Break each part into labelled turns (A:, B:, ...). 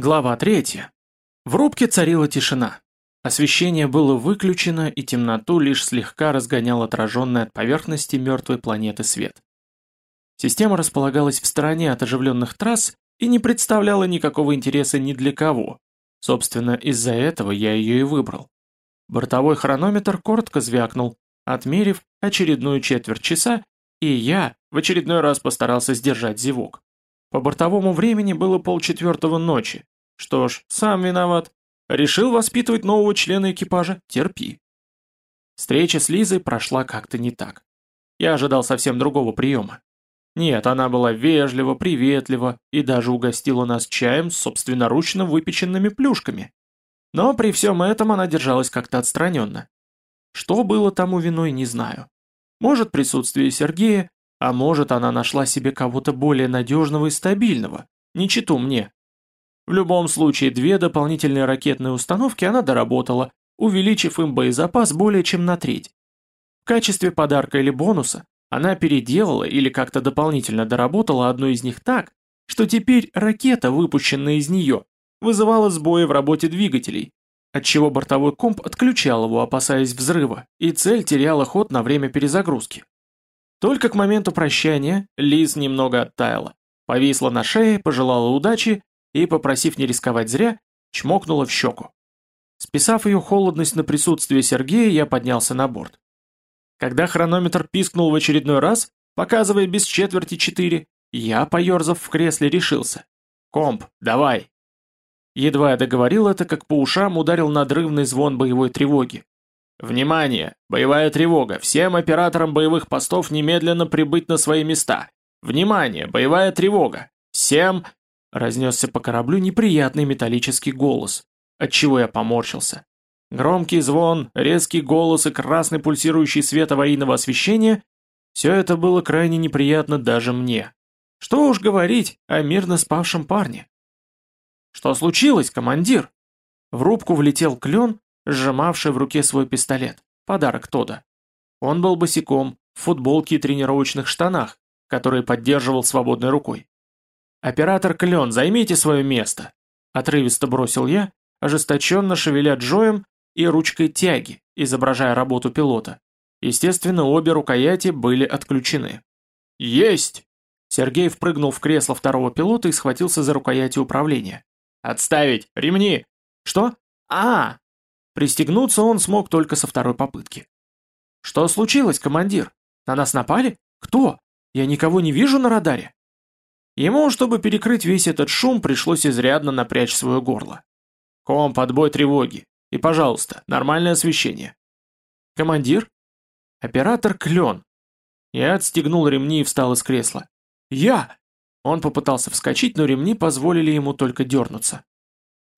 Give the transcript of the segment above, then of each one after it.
A: Глава 3. В рубке царила тишина. Освещение было выключено, и темноту лишь слегка разгонял отраженный от поверхности мертвой планеты свет. Система располагалась в стороне от оживленных трасс и не представляла никакого интереса ни для кого. Собственно, из-за этого я ее и выбрал. Бортовой хронометр коротко звякнул, отмерив очередную четверть часа, и я в очередной раз постарался сдержать зевок. По бортовому времени было полчетвертого ночи. Что ж, сам виноват. Решил воспитывать нового члена экипажа? Терпи. Встреча с Лизой прошла как-то не так. Я ожидал совсем другого приема. Нет, она была вежлива, приветлива и даже угостила нас чаем с собственноручно выпеченными плюшками. Но при всем этом она держалась как-то отстраненно. Что было тому виной, не знаю. Может, присутствие Сергея, а может, она нашла себе кого-то более надежного и стабильного, не читу мне. В любом случае, две дополнительные ракетные установки она доработала, увеличив им боезапас более чем на треть. В качестве подарка или бонуса она переделала или как-то дополнительно доработала одну из них так, что теперь ракета, выпущенная из нее, вызывала сбои в работе двигателей, отчего бортовой комп отключал его, опасаясь взрыва, и цель теряла ход на время перезагрузки. Только к моменту прощания Лиз немного оттаяла, повисла на шее, пожелала удачи и, попросив не рисковать зря, чмокнула в щеку. Списав ее холодность на присутствие Сергея, я поднялся на борт. Когда хронометр пискнул в очередной раз, показывая без четверти четыре, я, поерзав в кресле, решился. «Комп, давай!» Едва я договорил это, как по ушам ударил надрывный звон боевой тревоги. Внимание! Боевая тревога! Всем операторам боевых постов немедленно прибыть на свои места! Внимание! Боевая тревога! Всем...» Разнесся по кораблю неприятный металлический голос, отчего я поморщился. Громкий звон, резкий голос и красный пульсирующий свет аварийного освещения — все это было крайне неприятно даже мне. Что уж говорить о мирно спавшем парне. «Что случилось, командир?» В рубку влетел клен, сжимавший в руке свой пистолет. Подарок Тода. Он был босиком, в футболке и тренировочных штанах, которые поддерживал свободной рукой. «Оператор Клен, займите свое место!» Отрывисто бросил я, ожесточенно шевеля Джоем и ручкой тяги, изображая работу пилота. Естественно, обе рукояти были отключены. «Есть!» Сергей впрыгнул в кресло второго пилота и схватился за рукояти управления. «Отставить! Ремни!» «Что? А, Пристегнуться он смог только со второй попытки. «Что случилось, командир? На нас напали? Кто? Я никого не вижу на радаре?» Ему, чтобы перекрыть весь этот шум, пришлось изрядно напрячь свое горло. «Комп, отбой тревоги. И, пожалуйста, нормальное освещение». «Командир?» «Оператор Клен». Я отстегнул ремни и встал из кресла. «Я!» Он попытался вскочить, но ремни позволили ему только дернуться.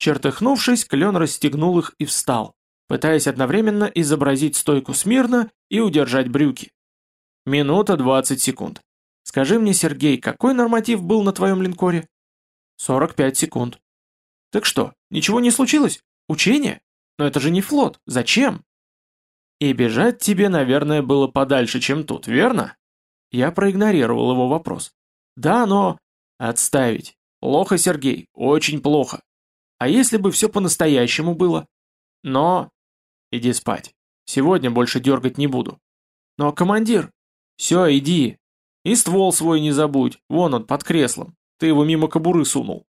A: Чертыхнувшись, клен расстегнул их и встал, пытаясь одновременно изобразить стойку смирно и удержать брюки. Минута двадцать секунд. Скажи мне, Сергей, какой норматив был на твоем линкоре? 45 секунд. Так что, ничего не случилось? Учение? Но это же не флот. Зачем? И бежать тебе, наверное, было подальше, чем тут, верно? Я проигнорировал его вопрос. Да, но... Отставить. Плохо, Сергей, очень плохо. А если бы все по-настоящему было? Но... Иди спать. Сегодня больше дергать не буду. Но, командир... Все, иди. И ствол свой не забудь. Вон он, под креслом. Ты его мимо кобуры сунул.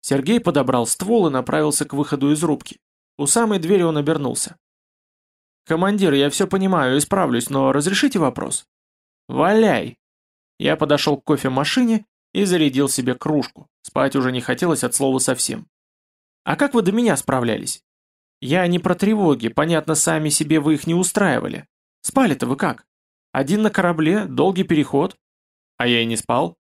A: Сергей подобрал ствол и направился к выходу из рубки. У самой двери он обернулся. «Командир, я все понимаю, исправлюсь, но разрешите вопрос?» «Валяй!» Я подошел к кофемашине и зарядил себе кружку. Спать уже не хотелось от слова совсем. А как вы до меня справлялись? Я не про тревоги, понятно, сами себе вы их не устраивали. Спали-то вы как? Один на корабле, долгий переход. А я и не спал.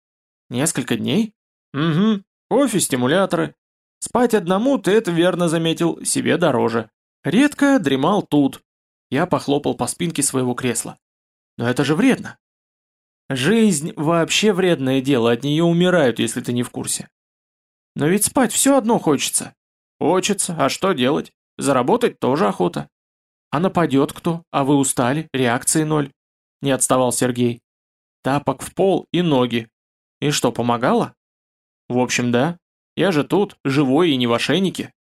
A: Несколько дней? Угу, кофе, стимуляторы. Спать одному, ты это верно заметил, себе дороже. Редко дремал тут. Я похлопал по спинке своего кресла. Но это же вредно. Жизнь вообще вредное дело, от нее умирают, если ты не в курсе. Но ведь спать все одно хочется. Хочется, а что делать? Заработать тоже охота. А нападет кто? А вы устали? Реакции ноль. Не отставал Сергей. Тапок в пол и ноги. И что, помогало? В общем, да. Я же тут, живой и не в ошейнике.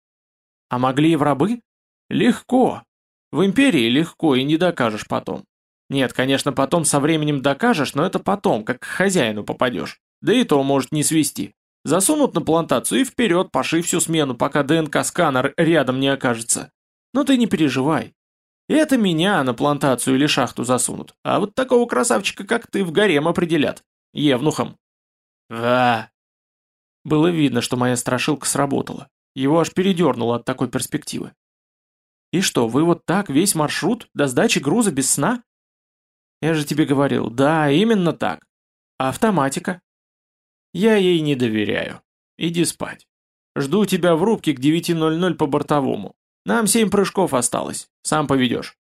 A: А могли и в рабы? Легко. В империи легко и не докажешь потом. Нет, конечно, потом со временем докажешь, но это потом, как к хозяину попадешь. Да и то может не свести. Засунут на плантацию и вперед поши всю смену, пока ДНК-сканер рядом не окажется. Но ты не переживай. Это меня на плантацию или шахту засунут, а вот такого красавчика, как ты, в гарем определят. Евнухом. Ва. Было видно, что моя страшилка сработала. Его аж передернуло от такой перспективы. «И что, вы вот так весь маршрут до сдачи груза без сна?» «Я же тебе говорил, да, именно так. А автоматика?» «Я ей не доверяю. Иди спать. Жду тебя в рубке к 9.00 по бортовому. Нам семь прыжков осталось, сам поведешь».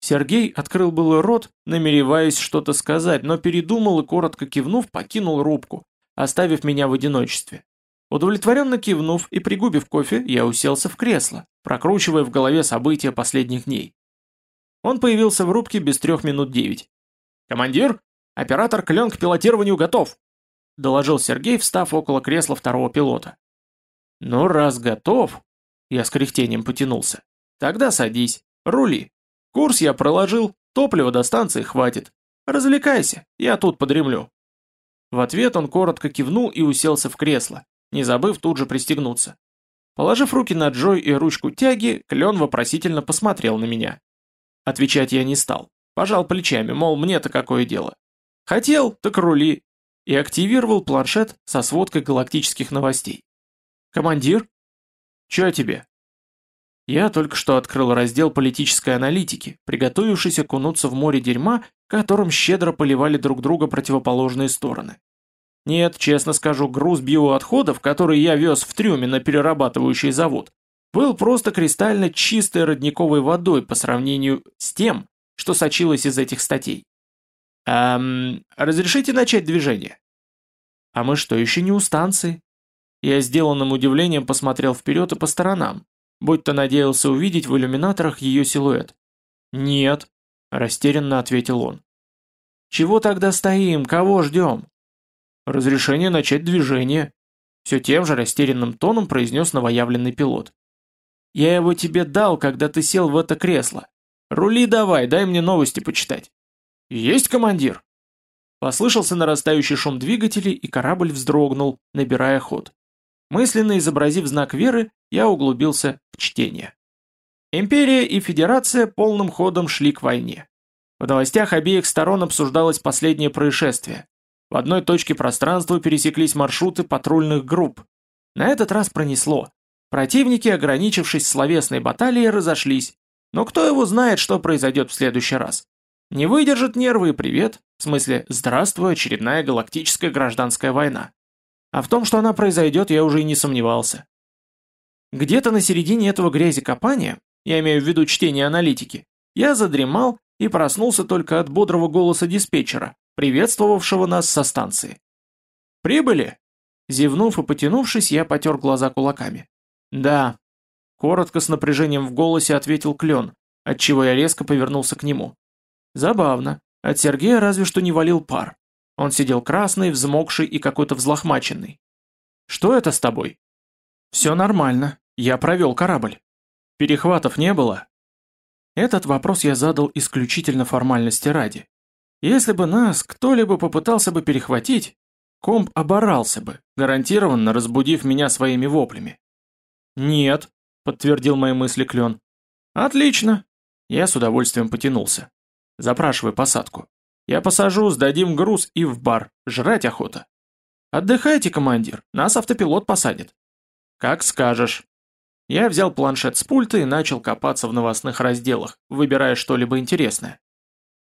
A: Сергей открыл было рот, намереваясь что-то сказать, но передумал и, коротко кивнув, покинул рубку, оставив меня в одиночестве. Удовлетворенно кивнув и пригубив кофе, я уселся в кресло, прокручивая в голове события последних дней. Он появился в рубке без трех минут девять. «Командир, оператор клен к пилотированию готов!» Доложил Сергей, встав около кресла второго пилота. «Ну, раз готов...» Я с кряхтением потянулся. «Тогда садись, рули. Курс я проложил, топлива до станции хватит. Развлекайся, я тут подремлю». В ответ он коротко кивнул и уселся в кресло, не забыв тут же пристегнуться. Положив руки на Джой и ручку тяги, Клен вопросительно посмотрел на меня. Отвечать я не стал. Пожал плечами, мол, мне-то какое дело. Хотел, так рули. И активировал планшет со сводкой галактических новостей. «Командир?» «Чё тебе?» Я только что открыл раздел политической аналитики, приготовившись окунуться в море дерьма, которым щедро поливали друг друга противоположные стороны. Нет, честно скажу, груз биоотходов, который я вез в трюме на перерабатывающий завод, был просто кристально чистой родниковой водой по сравнению с тем, что сочилось из этих статей. Эм, разрешите начать движение? А мы что, еще не у станции? Я сделанным удивлением посмотрел вперед и по сторонам, будто надеялся увидеть в иллюминаторах ее силуэт. «Нет», – растерянно ответил он. «Чего тогда стоим? Кого ждем?» «Разрешение начать движение», – все тем же растерянным тоном произнес новоявленный пилот. «Я его тебе дал, когда ты сел в это кресло. Рули давай, дай мне новости почитать». «Есть, командир!» Послышался нарастающий шум двигателей, и корабль вздрогнул, набирая ход. Мысленно изобразив знак веры, я углубился в чтение. Империя и Федерация полным ходом шли к войне. В новостях обеих сторон обсуждалось последнее происшествие. В одной точке пространства пересеклись маршруты патрульных групп. На этот раз пронесло. Противники, ограничившись словесной баталией, разошлись. Но кто его знает, что произойдет в следующий раз? Не выдержат нервы и привет, в смысле «Здравствуй, очередная галактическая гражданская война». А в том, что она произойдет, я уже и не сомневался. Где-то на середине этого грязи копания, я имею в виду чтение аналитики, я задремал и проснулся только от бодрого голоса диспетчера, приветствовавшего нас со станции. «Прибыли?» Зевнув и потянувшись, я потер глаза кулаками. «Да». Коротко с напряжением в голосе ответил Клен, отчего я резко повернулся к нему. Забавно. От Сергея разве что не валил пар. Он сидел красный, взмокший и какой-то взлохмаченный. «Что это с тобой?» «Все нормально. Я провел корабль. Перехватов не было?» Этот вопрос я задал исключительно формальности ради. Если бы нас кто-либо попытался бы перехватить, комп оборался бы, гарантированно разбудив меня своими воплями. «Нет», — подтвердил мои мысли Клен. «Отлично». Я с удовольствием потянулся. «Запрашивай посадку. Я посажу, сдадим груз и в бар. Жрать охота». «Отдыхайте, командир, нас автопилот посадит». «Как скажешь». Я взял планшет с пульта и начал копаться в новостных разделах, выбирая что-либо интересное.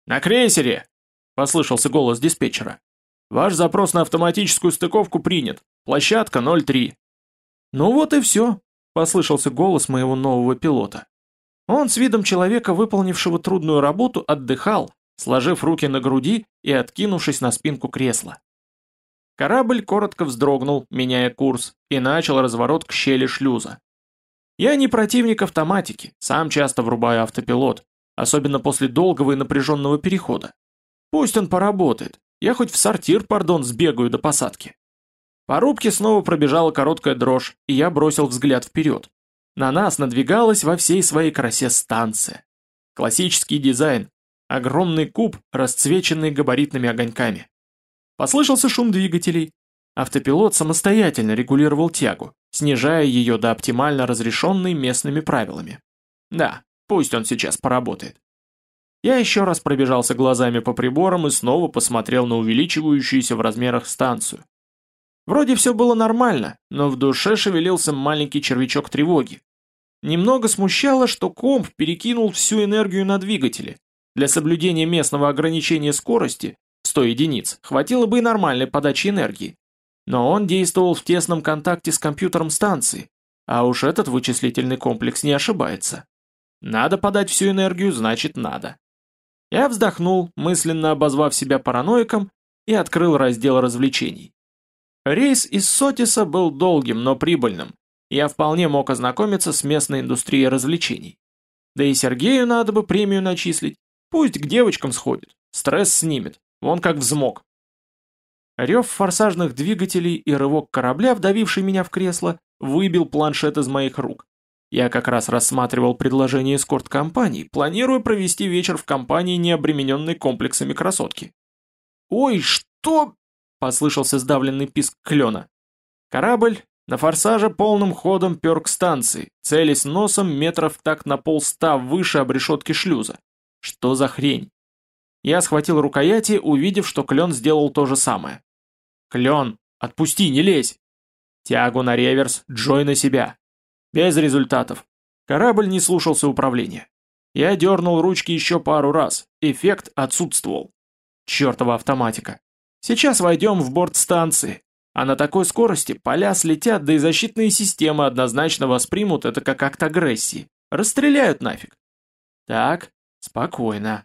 A: «На крейсере!» – послышался голос диспетчера. «Ваш запрос на автоматическую стыковку принят. Площадка 03». «Ну вот и все», – послышался голос моего нового пилота. Он с видом человека, выполнившего трудную работу, отдыхал, сложив руки на груди и откинувшись на спинку кресла. Корабль коротко вздрогнул, меняя курс, и начал разворот к щели шлюза. Я не противник автоматики, сам часто врубаю автопилот, особенно после долгого и напряженного перехода. Пусть он поработает, я хоть в сортир, пардон, сбегаю до посадки. По рубке снова пробежала короткая дрожь, и я бросил взгляд вперед. На нас надвигалась во всей своей красе станция. Классический дизайн. Огромный куб, расцвеченный габаритными огоньками. Послышался шум двигателей. Автопилот самостоятельно регулировал тягу, снижая ее до оптимально разрешенной местными правилами. Да, пусть он сейчас поработает. Я еще раз пробежался глазами по приборам и снова посмотрел на увеличивающуюся в размерах станцию. Вроде все было нормально, но в душе шевелился маленький червячок тревоги. Немного смущало, что комп перекинул всю энергию на двигатели. Для соблюдения местного ограничения скорости, 100 единиц, хватило бы и нормальной подачи энергии. Но он действовал в тесном контакте с компьютером станции, а уж этот вычислительный комплекс не ошибается. Надо подать всю энергию, значит надо. Я вздохнул, мысленно обозвав себя параноиком, и открыл раздел развлечений. Рейс из Сотиса был долгим, но прибыльным, я вполне мог ознакомиться с местной индустрией развлечений. Да и Сергею надо бы премию начислить. Пусть к девочкам сходит, стресс снимет, вон как взмок. Рев форсажных двигателей и рывок корабля, вдавивший меня в кресло, выбил планшет из моих рук. Я как раз рассматривал предложение эскорт-компаний, планируя провести вечер в компании, не обремененной комплексами красотки. «Ой, что?» — послышался сдавленный писк клена. Корабль, на форсаже полным ходом пер к станции, целясь носом метров так на полста выше обрешетки шлюза. Что за хрень? Я схватил рукояти, увидев, что клен сделал то же самое. «Клен, отпусти, не лезь!» Тягу на реверс, Джой на себя. Без результатов. Корабль не слушался управления. Я дернул ручки еще пару раз, эффект отсутствовал. Чертова автоматика. Сейчас войдем в борт станции, а на такой скорости поля слетят, да и защитные системы однозначно воспримут это как акт агрессии. Расстреляют нафиг. Так, спокойно.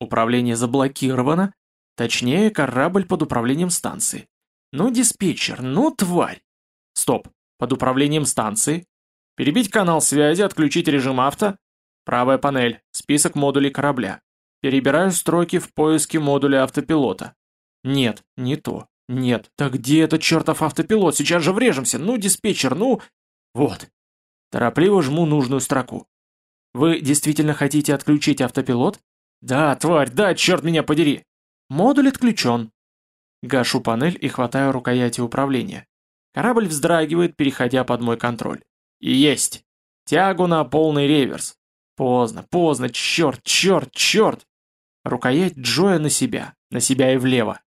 A: Управление заблокировано. Точнее, корабль под управлением станции. Ну, диспетчер, ну, тварь. Стоп, под управлением станции. Перебить канал связи, отключить режим авто. Правая панель, список модулей корабля. Перебираю строки в поиске модуля автопилота. Нет, не то. Нет, так где этот чертов автопилот? Сейчас же врежемся. Ну, диспетчер, ну... Вот. Торопливо жму нужную строку. Вы действительно хотите отключить автопилот? Да, тварь, да, черт меня подери. Модуль отключен. Гашу панель и хватаю рукояти управления. Корабль вздрагивает, переходя под мой контроль. И есть. Тягу на полный реверс. Поздно, поздно, черт, черт, черт. Рукоять Джоя на себя, на себя и влево.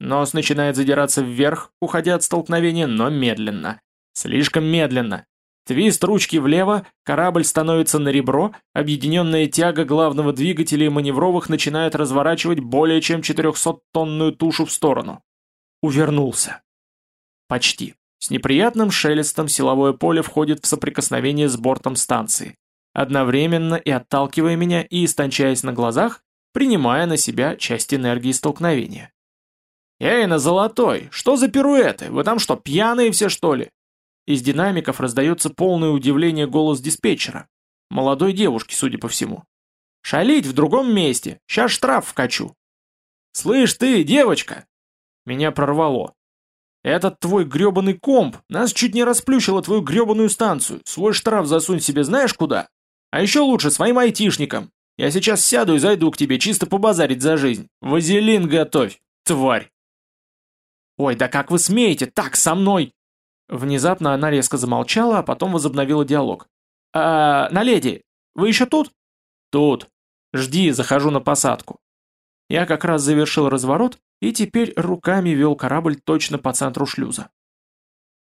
A: Нос начинает задираться вверх, уходя от столкновения, но медленно. Слишком медленно. Твист ручки влево, корабль становится на ребро, объединенная тяга главного двигателя и маневровых начинает разворачивать более чем 400-тонную тушу в сторону. Увернулся. Почти. С неприятным шелестом силовое поле входит в соприкосновение с бортом станции, одновременно и отталкивая меня и истончаясь на глазах, принимая на себя часть энергии столкновения. «Эй, на золотой, что за пируэты? Вы там что, пьяные все, что ли?» Из динамиков раздается полное удивление голос диспетчера. Молодой девушки, судя по всему. «Шалить в другом месте, сейчас штраф вкачу». «Слышь ты, девочка!» Меня прорвало. «Этот твой гребаный комп нас чуть не расплющило твою гребаную станцию. Свой штраф засунь себе знаешь куда? А еще лучше своим айтишникам. Я сейчас сяду и зайду к тебе чисто побазарить за жизнь. Вазелин готовь, тварь!» «Ой, да как вы смеете так со мной?» Внезапно она резко замолчала, а потом возобновила диалог. «А, на леди, вы еще тут?» «Тут. Жди, захожу на посадку». Я как раз завершил разворот и теперь руками вел корабль точно по центру шлюза.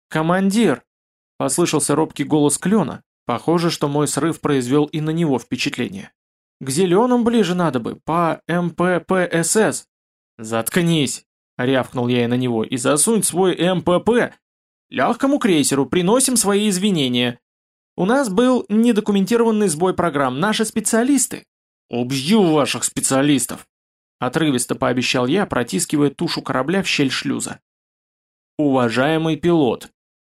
A: «Командир!» — послышался робкий голос Клена. Похоже, что мой срыв произвел и на него впечатление. «К зеленым ближе надо бы, по МППСС». «Заткнись!» Рявкнул я и на него. «И засунь свой МПП!» «Легкому крейсеру приносим свои извинения. У нас был недокументированный сбой программ. Наши специалисты...» «Убью ваших специалистов!» Отрывисто пообещал я, протискивая тушу корабля в щель шлюза. «Уважаемый пилот!»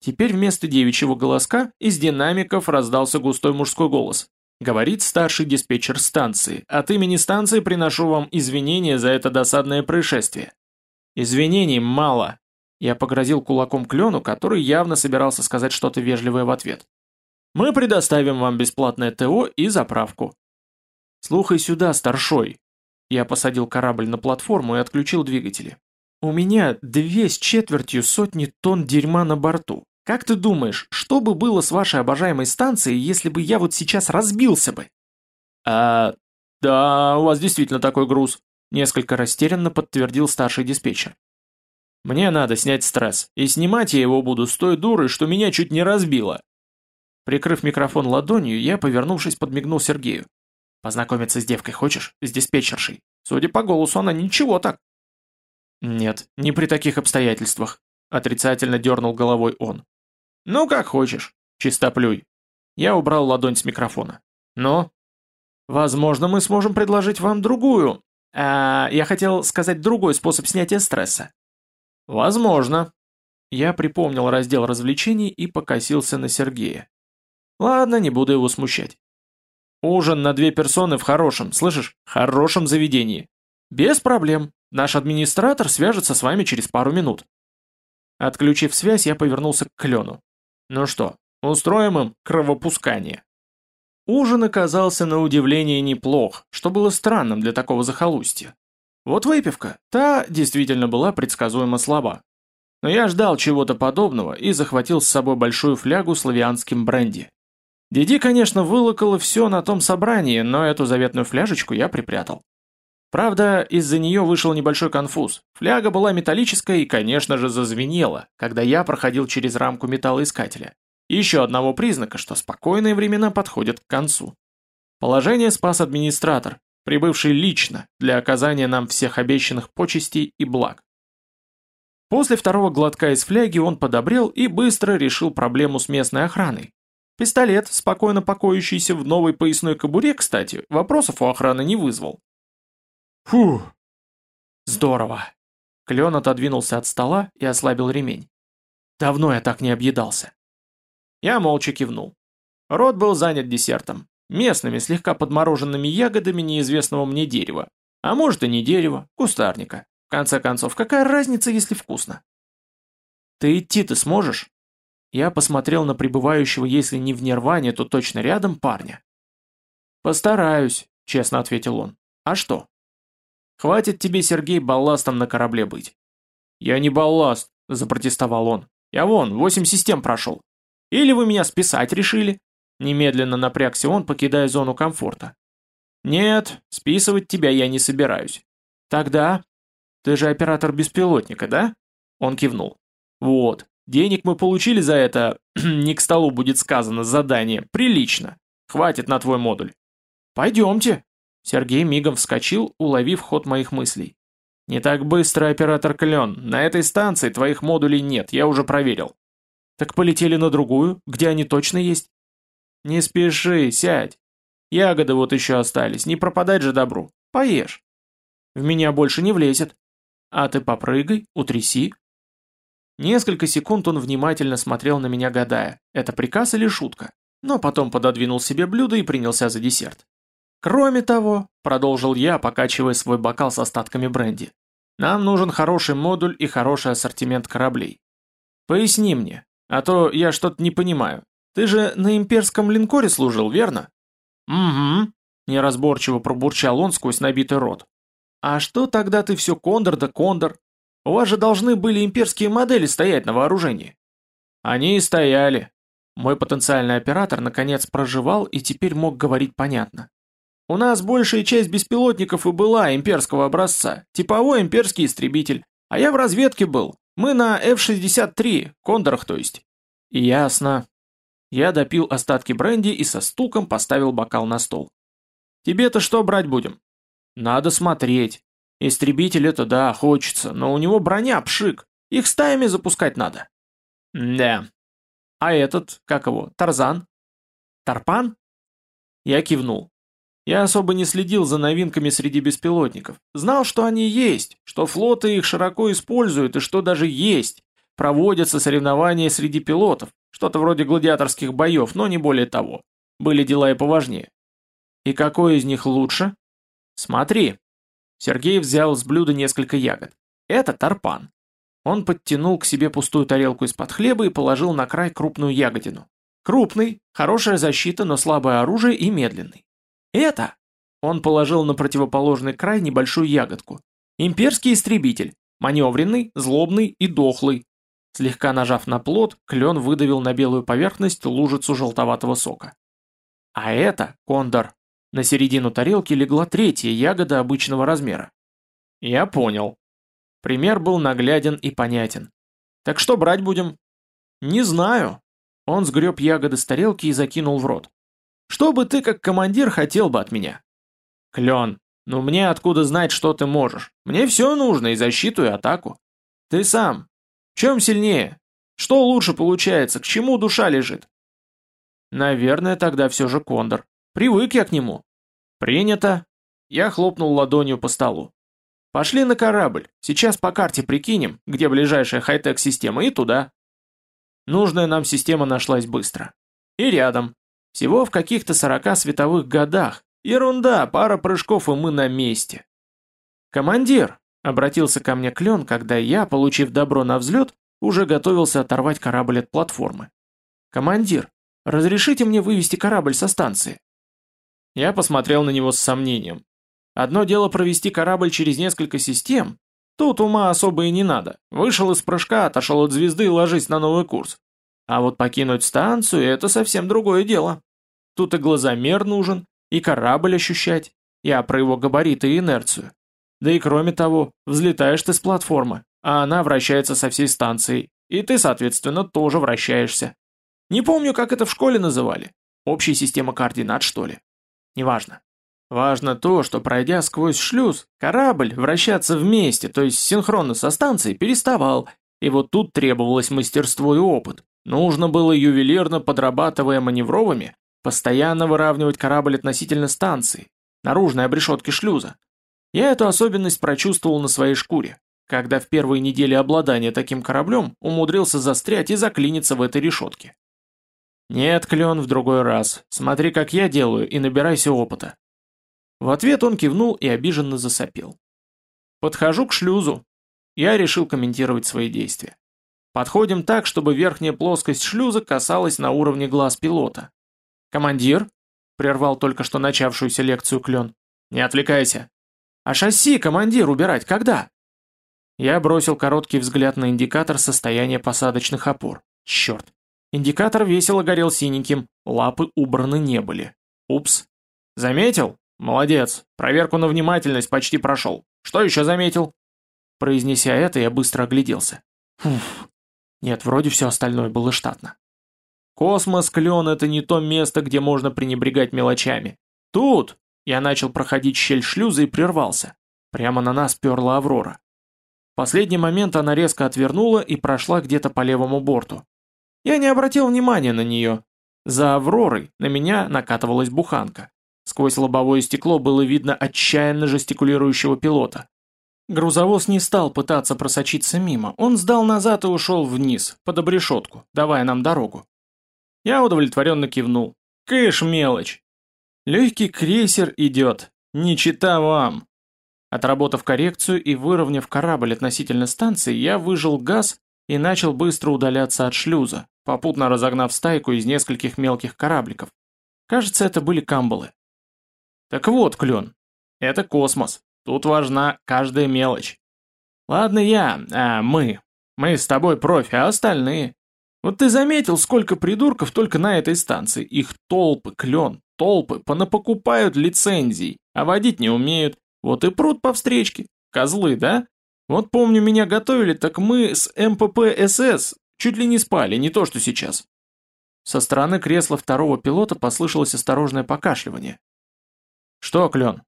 A: Теперь вместо девичьего голоска из динамиков раздался густой мужской голос. Говорит старший диспетчер станции. От имени станции приношу вам извинения за это досадное происшествие. Извинений мало. Я погрозил кулаком клену, который явно собирался сказать что-то вежливое в ответ. «Мы предоставим вам бесплатное ТО и заправку». «Слухай сюда, старшой». Я посадил корабль на платформу и отключил двигатели. «У меня две с четвертью сотни тонн дерьма на борту. Как ты думаешь, что бы было с вашей обожаемой станцией, если бы я вот сейчас разбился бы?» «А... да, у вас действительно такой груз», — несколько растерянно подтвердил старший диспетчер. Мне надо снять стресс, и снимать я его буду с той дурой, что меня чуть не разбило. Прикрыв микрофон ладонью, я, повернувшись, подмигнул Сергею. «Познакомиться с девкой хочешь? С диспетчершей? Судя по голосу, она ничего так». «Нет, не при таких обстоятельствах», — отрицательно дернул головой он. «Ну, как хочешь, чистоплюй». Я убрал ладонь с микрофона. «Но?» «Возможно, мы сможем предложить вам другую...» а, «Я хотел сказать другой способ снятия стресса. «Возможно». Я припомнил раздел развлечений и покосился на Сергея. Ладно, не буду его смущать. Ужин на две персоны в хорошем, слышишь, хорошем заведении. Без проблем. Наш администратор свяжется с вами через пару минут. Отключив связь, я повернулся к Клену. Ну что, устроим им кровопускание. Ужин оказался на удивление неплох, что было странным для такого захолустья. Вот выпивка, та действительно была предсказуемо слаба. Но я ждал чего-то подобного и захватил с собой большую флягу славянским бренди. Диди, конечно, вылокала все на том собрании, но эту заветную фляжечку я припрятал. Правда, из-за нее вышел небольшой конфуз. Фляга была металлическая и, конечно же, зазвенела, когда я проходил через рамку металлоискателя. Еще одного признака, что спокойные времена подходят к концу. Положение спас администратор, прибывший лично для оказания нам всех обещанных почестей и благ. После второго глотка из фляги он подобрел и быстро решил проблему с местной охраной. Пистолет, спокойно покоящийся в новой поясной кобуре, кстати, вопросов у охраны не вызвал. Фу, здорово. Клен отодвинулся от стола и ослабил ремень. Давно я так не объедался. Я молча кивнул. Рот был занят десертом. Местными, слегка подмороженными ягодами неизвестного мне дерева. А может и не дерева, кустарника. В конце концов, какая разница, если вкусно? Ты идти-то сможешь? Я посмотрел на пребывающего, если не в нирване, то точно рядом парня. «Постараюсь», — честно ответил он. «А что?» «Хватит тебе, Сергей, балластом на корабле быть». «Я не балласт», — запротестовал он. «Я вон, восемь систем прошел. Или вы меня списать решили?» Немедленно напрягся он, покидая зону комфорта. «Нет, списывать тебя я не собираюсь. Тогда... Ты же оператор беспилотника, да?» Он кивнул. «Вот, денег мы получили за это, не к столу будет сказано, задание, прилично. Хватит на твой модуль». «Пойдемте». Сергей мигом вскочил, уловив ход моих мыслей. «Не так быстро, оператор Клен. На этой станции твоих модулей нет, я уже проверил». «Так полетели на другую, где они точно есть?» «Не спеши, сядь. Ягоды вот еще остались, не пропадать же добру. Поешь. В меня больше не влезет. А ты попрыгай, утряси». Несколько секунд он внимательно смотрел на меня, гадая, это приказ или шутка, но потом пододвинул себе блюдо и принялся за десерт. «Кроме того», — продолжил я, покачивая свой бокал с остатками бренди, «нам нужен хороший модуль и хороший ассортимент кораблей. Поясни мне, а то я что-то не понимаю. Ты же на имперском линкоре служил, верно? Угу, неразборчиво пробурчал он сквозь набитый рот. А что тогда ты все кондор да кондор? У вас же должны были имперские модели стоять на вооружении. Они и стояли. Мой потенциальный оператор наконец проживал и теперь мог говорить понятно. У нас большая часть беспилотников и была имперского образца, типовой имперский истребитель, а я в разведке был. Мы на F-63, кондорах то есть. Ясно, я допил остатки бренди и со стуком поставил бокал на стол. «Тебе-то что брать будем?» «Надо смотреть. Истребитель это да, хочется, но у него броня пшик. Их стаями запускать надо». «Да». «А этот, как его, Тарзан?» «Тарпан?» Я кивнул. Я особо не следил за новинками среди беспилотников. Знал, что они есть, что флоты их широко используют и что даже есть. Проводятся соревнования среди пилотов, что-то вроде гладиаторских боев, но не более того. Были дела и поважнее. И какой из них лучше? Смотри. Сергей взял с блюда несколько ягод. Это тарпан. Он подтянул к себе пустую тарелку из-под хлеба и положил на край крупную ягодину. Крупный, хорошая защита, но слабое оружие и медленный. Это! Он положил на противоположный край небольшую ягодку. Имперский истребитель. Маневренный, злобный и дохлый. Слегка нажав на плод, клен выдавил на белую поверхность лужицу желтоватого сока. А это кондор. На середину тарелки легла третья ягода обычного размера. Я понял. Пример был нагляден и понятен. Так что брать будем? Не знаю. Он сгреб ягоды с тарелки и закинул в рот. Что бы ты как командир хотел бы от меня? Клен, ну мне откуда знать, что ты можешь? Мне все нужно, и защиту, и атаку. Ты сам. Чем сильнее? Что лучше получается, к чему душа лежит? Наверное, тогда все же кондор. Привык я к нему. Принято. Я хлопнул ладонью по столу. Пошли на корабль, сейчас по карте прикинем, где ближайшая хай-тек система, и туда. Нужная нам система нашлась быстро. И рядом. Всего в каких-то сорока световых годах. Ерунда, пара прыжков, и мы на месте. «Командир!» — обратился ко мне Клен, когда я, получив добро на взлет, уже готовился оторвать корабль от платформы. «Командир, разрешите мне вывести корабль со станции?» Я посмотрел на него с сомнением. Одно дело провести корабль через несколько систем, тут ума особо и не надо. Вышел из прыжка, отошел от звезды и ложись на новый курс. А вот покинуть станцию – это совсем другое дело. Тут и глазомер нужен, и корабль ощущать, я про его габариты и инерцию. Да и кроме того, взлетаешь ты с платформы, а она вращается со всей станцией, и ты, соответственно, тоже вращаешься. Не помню, как это в школе называли. Общая система координат, что ли. Неважно. Важно то, что пройдя сквозь шлюз, корабль вращаться вместе, то есть синхронно со станцией, переставал, и вот тут требовалось мастерство и опыт. Нужно было ювелирно подрабатывая маневровыми, постоянно выравнивать корабль относительно станции, наружной обрешетки шлюза. Я эту особенность прочувствовал на своей шкуре, когда в первые недели обладания таким кораблем умудрился застрять и заклиниться в этой решетке. «Нет, Клен, в другой раз. Смотри, как я делаю, и набирайся опыта». В ответ он кивнул и обиженно засопел. «Подхожу к шлюзу». Я решил комментировать свои действия. Подходим так, чтобы верхняя плоскость шлюза касалась на уровне глаз пилота. «Командир?» — прервал только что начавшуюся лекцию Клен. «Не отвлекайся». «А шасси, командир, убирать когда?» Я бросил короткий взгляд на индикатор состояния посадочных опор. Черт. Индикатор весело горел синеньким, лапы убраны не были. Упс. Заметил? Молодец. Проверку на внимательность почти прошел. Что еще заметил? Произнеся это, я быстро огляделся. Фуф. Нет, вроде все остальное было штатно. Космос, клен — это не то место, где можно пренебрегать мелочами. Тут! Я начал проходить щель шлюза и прервался. Прямо на нас перла Аврора. В последний момент она резко отвернула и прошла где-то по левому борту. Я не обратил внимания на нее. За Авророй на меня накатывалась буханка. Сквозь лобовое стекло было видно отчаянно жестикулирующего пилота. Грузовоз не стал пытаться просочиться мимо, он сдал назад и ушел вниз, под обрешетку, давая нам дорогу. Я удовлетворенно кивнул. Кэш мелочь. Легкий крейсер идет, не чита вам. Отработав коррекцию и выровняв корабль относительно станции, я выжил газ и начал быстро удаляться от шлюза, попутно разогнав стайку из нескольких мелких корабликов. Кажется, это были камбалы. Так вот, Клен, это космос. Тут важна каждая мелочь. Ладно я, а мы. Мы с тобой профи, а остальные? Вот ты заметил, сколько придурков только на этой станции. Их толпы, Клен, толпы, понапокупают лицензий, а водить не умеют. Вот и прут по встречке. Козлы, да? Вот помню, меня готовили, так мы с МПП-СС чуть ли не спали, не то что сейчас. Со стороны кресла второго пилота послышалось осторожное покашливание. «Что, Клен?»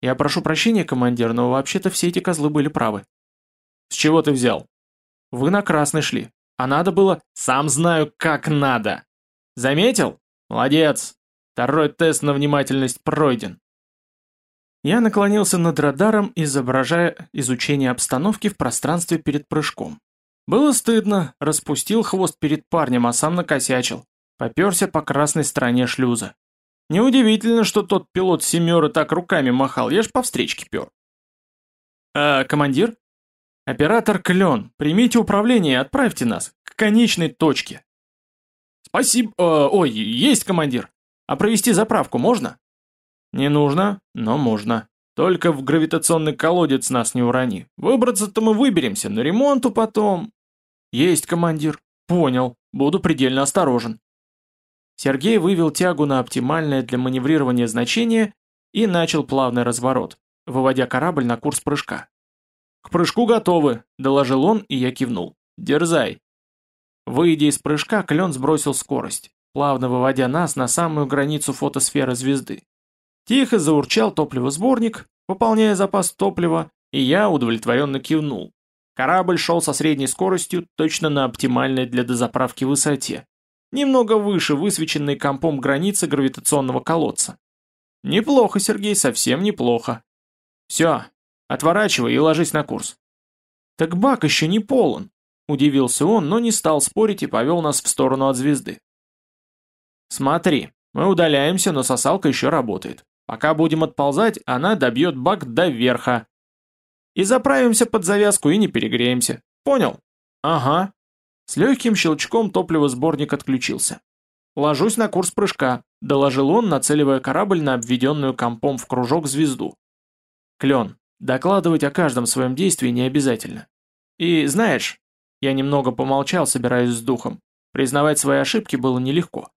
A: «Я прошу прощения, командир, но вообще-то все эти козлы были правы». «С чего ты взял?» «Вы на красный шли, а надо было...» «Сам знаю, как надо!» «Заметил? Молодец! Второй тест на внимательность пройден. Я наклонился над радаром, изображая изучение обстановки в пространстве перед прыжком. Было стыдно, распустил хвост перед парнем, а сам накосячил. Поперся по красной стороне шлюза. Неудивительно, что тот пилот семеры так руками махал, я ж по встречке пер. «А командир?» Оператор Клен, примите управление и отправьте нас к конечной точке. Спасибо, э, ой, есть командир. А провести заправку можно? Не нужно, но можно. Только в гравитационный колодец нас не урони. Выбраться-то мы выберемся, но ремонту потом... Есть, командир. Понял. Буду предельно осторожен. Сергей вывел тягу на оптимальное для маневрирования значение и начал плавный разворот, выводя корабль на курс прыжка. «К прыжку готовы», — доложил он, и я кивнул. «Дерзай». Выйдя из прыжка, клен сбросил скорость, плавно выводя нас на самую границу фотосферы звезды. Тихо заурчал топливосборник, пополняя запас топлива, и я удовлетворенно кивнул. Корабль шел со средней скоростью, точно на оптимальной для дозаправки высоте. Немного выше высвеченной компом границы гравитационного колодца. Неплохо, Сергей, совсем неплохо. Все, отворачивай и ложись на курс. Так бак еще не полон, удивился он, но не стал спорить и повел нас в сторону от звезды. Смотри, мы удаляемся, но сосалка еще работает. Пока будем отползать, она добьет бак до верха. И заправимся под завязку и не перегреемся. Понял? Ага. С легким щелчком топливосборник отключился. «Ложусь на курс прыжка», — доложил он, нацеливая корабль на обведенную компом в кружок звезду. «Клен, докладывать о каждом своем действии не обязательно. И знаешь, я немного помолчал, собираясь с духом. Признавать свои ошибки было нелегко.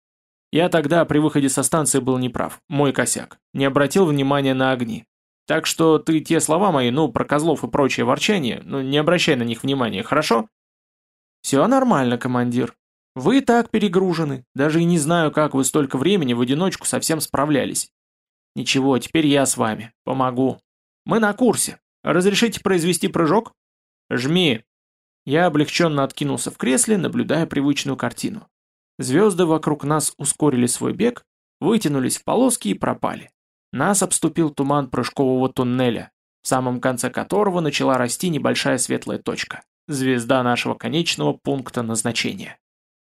A: Я тогда при выходе со станции был неправ, мой косяк, не обратил внимания на огни. Так что ты те слова мои, ну, про козлов и прочее ворчание, ну, не обращай на них внимания, хорошо? Все нормально, командир. Вы так перегружены, даже и не знаю, как вы столько времени в одиночку совсем справлялись. Ничего, теперь я с вами, помогу. Мы на курсе. Разрешите произвести прыжок? Жми. Я облегченно откинулся в кресле, наблюдая привычную картину. Звезды вокруг нас ускорили свой бег, вытянулись в полоски и пропали. Нас обступил туман прыжкового туннеля, в самом конце которого начала расти небольшая светлая точка, звезда нашего конечного пункта назначения.